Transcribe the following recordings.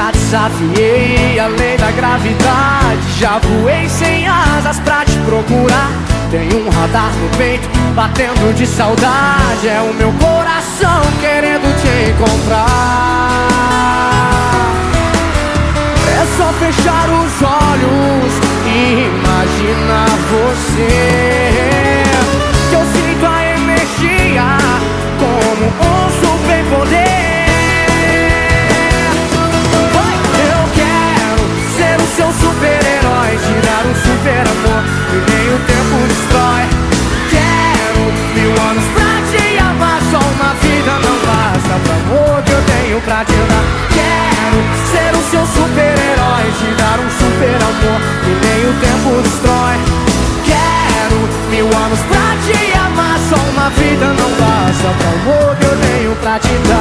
desafiei a lei da gravidade. Já voei sem asas pra te procurar. Tenho um radar no peito, batendo de saudade. É o meu coração querendo te encontrar. É só fechar os olhos e imaginar pra te dar. Quero ser o seu super-herói, te dar um super amor que nem o tempo destrói. Quero mil anos pra te amar, só uma vida não basta pro amor que eu tenho pra te dar.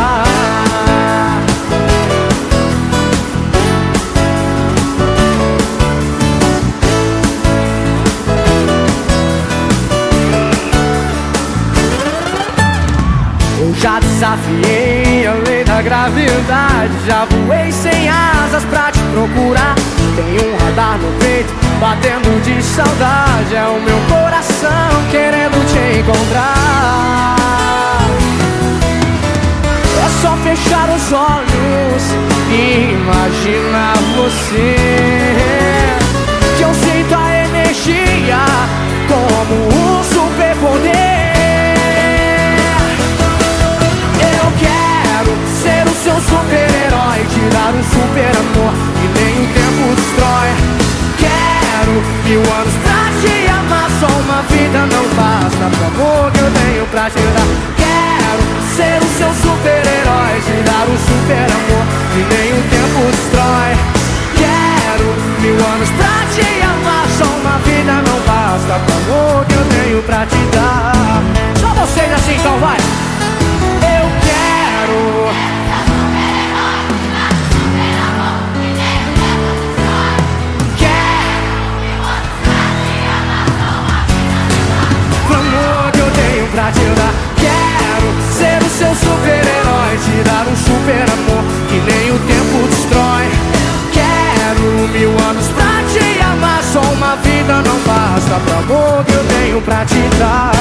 Já desafiei a lei da gravidade. Já voei sem asas pra te procurar. Tenho um radar no peito batendo de saudade. É o meu coração querendo te encontrar te amar Só uma vida não basta pro amor que eu tenho pra te dar. Só vocês assim então vai eu quero. O amor que eu tenho pra te dar. Quero ser o seu super-herói Te dar um super amor que nem o tempo destrói. Quero mil anos pra tanto amor que eu tenho pra te dar.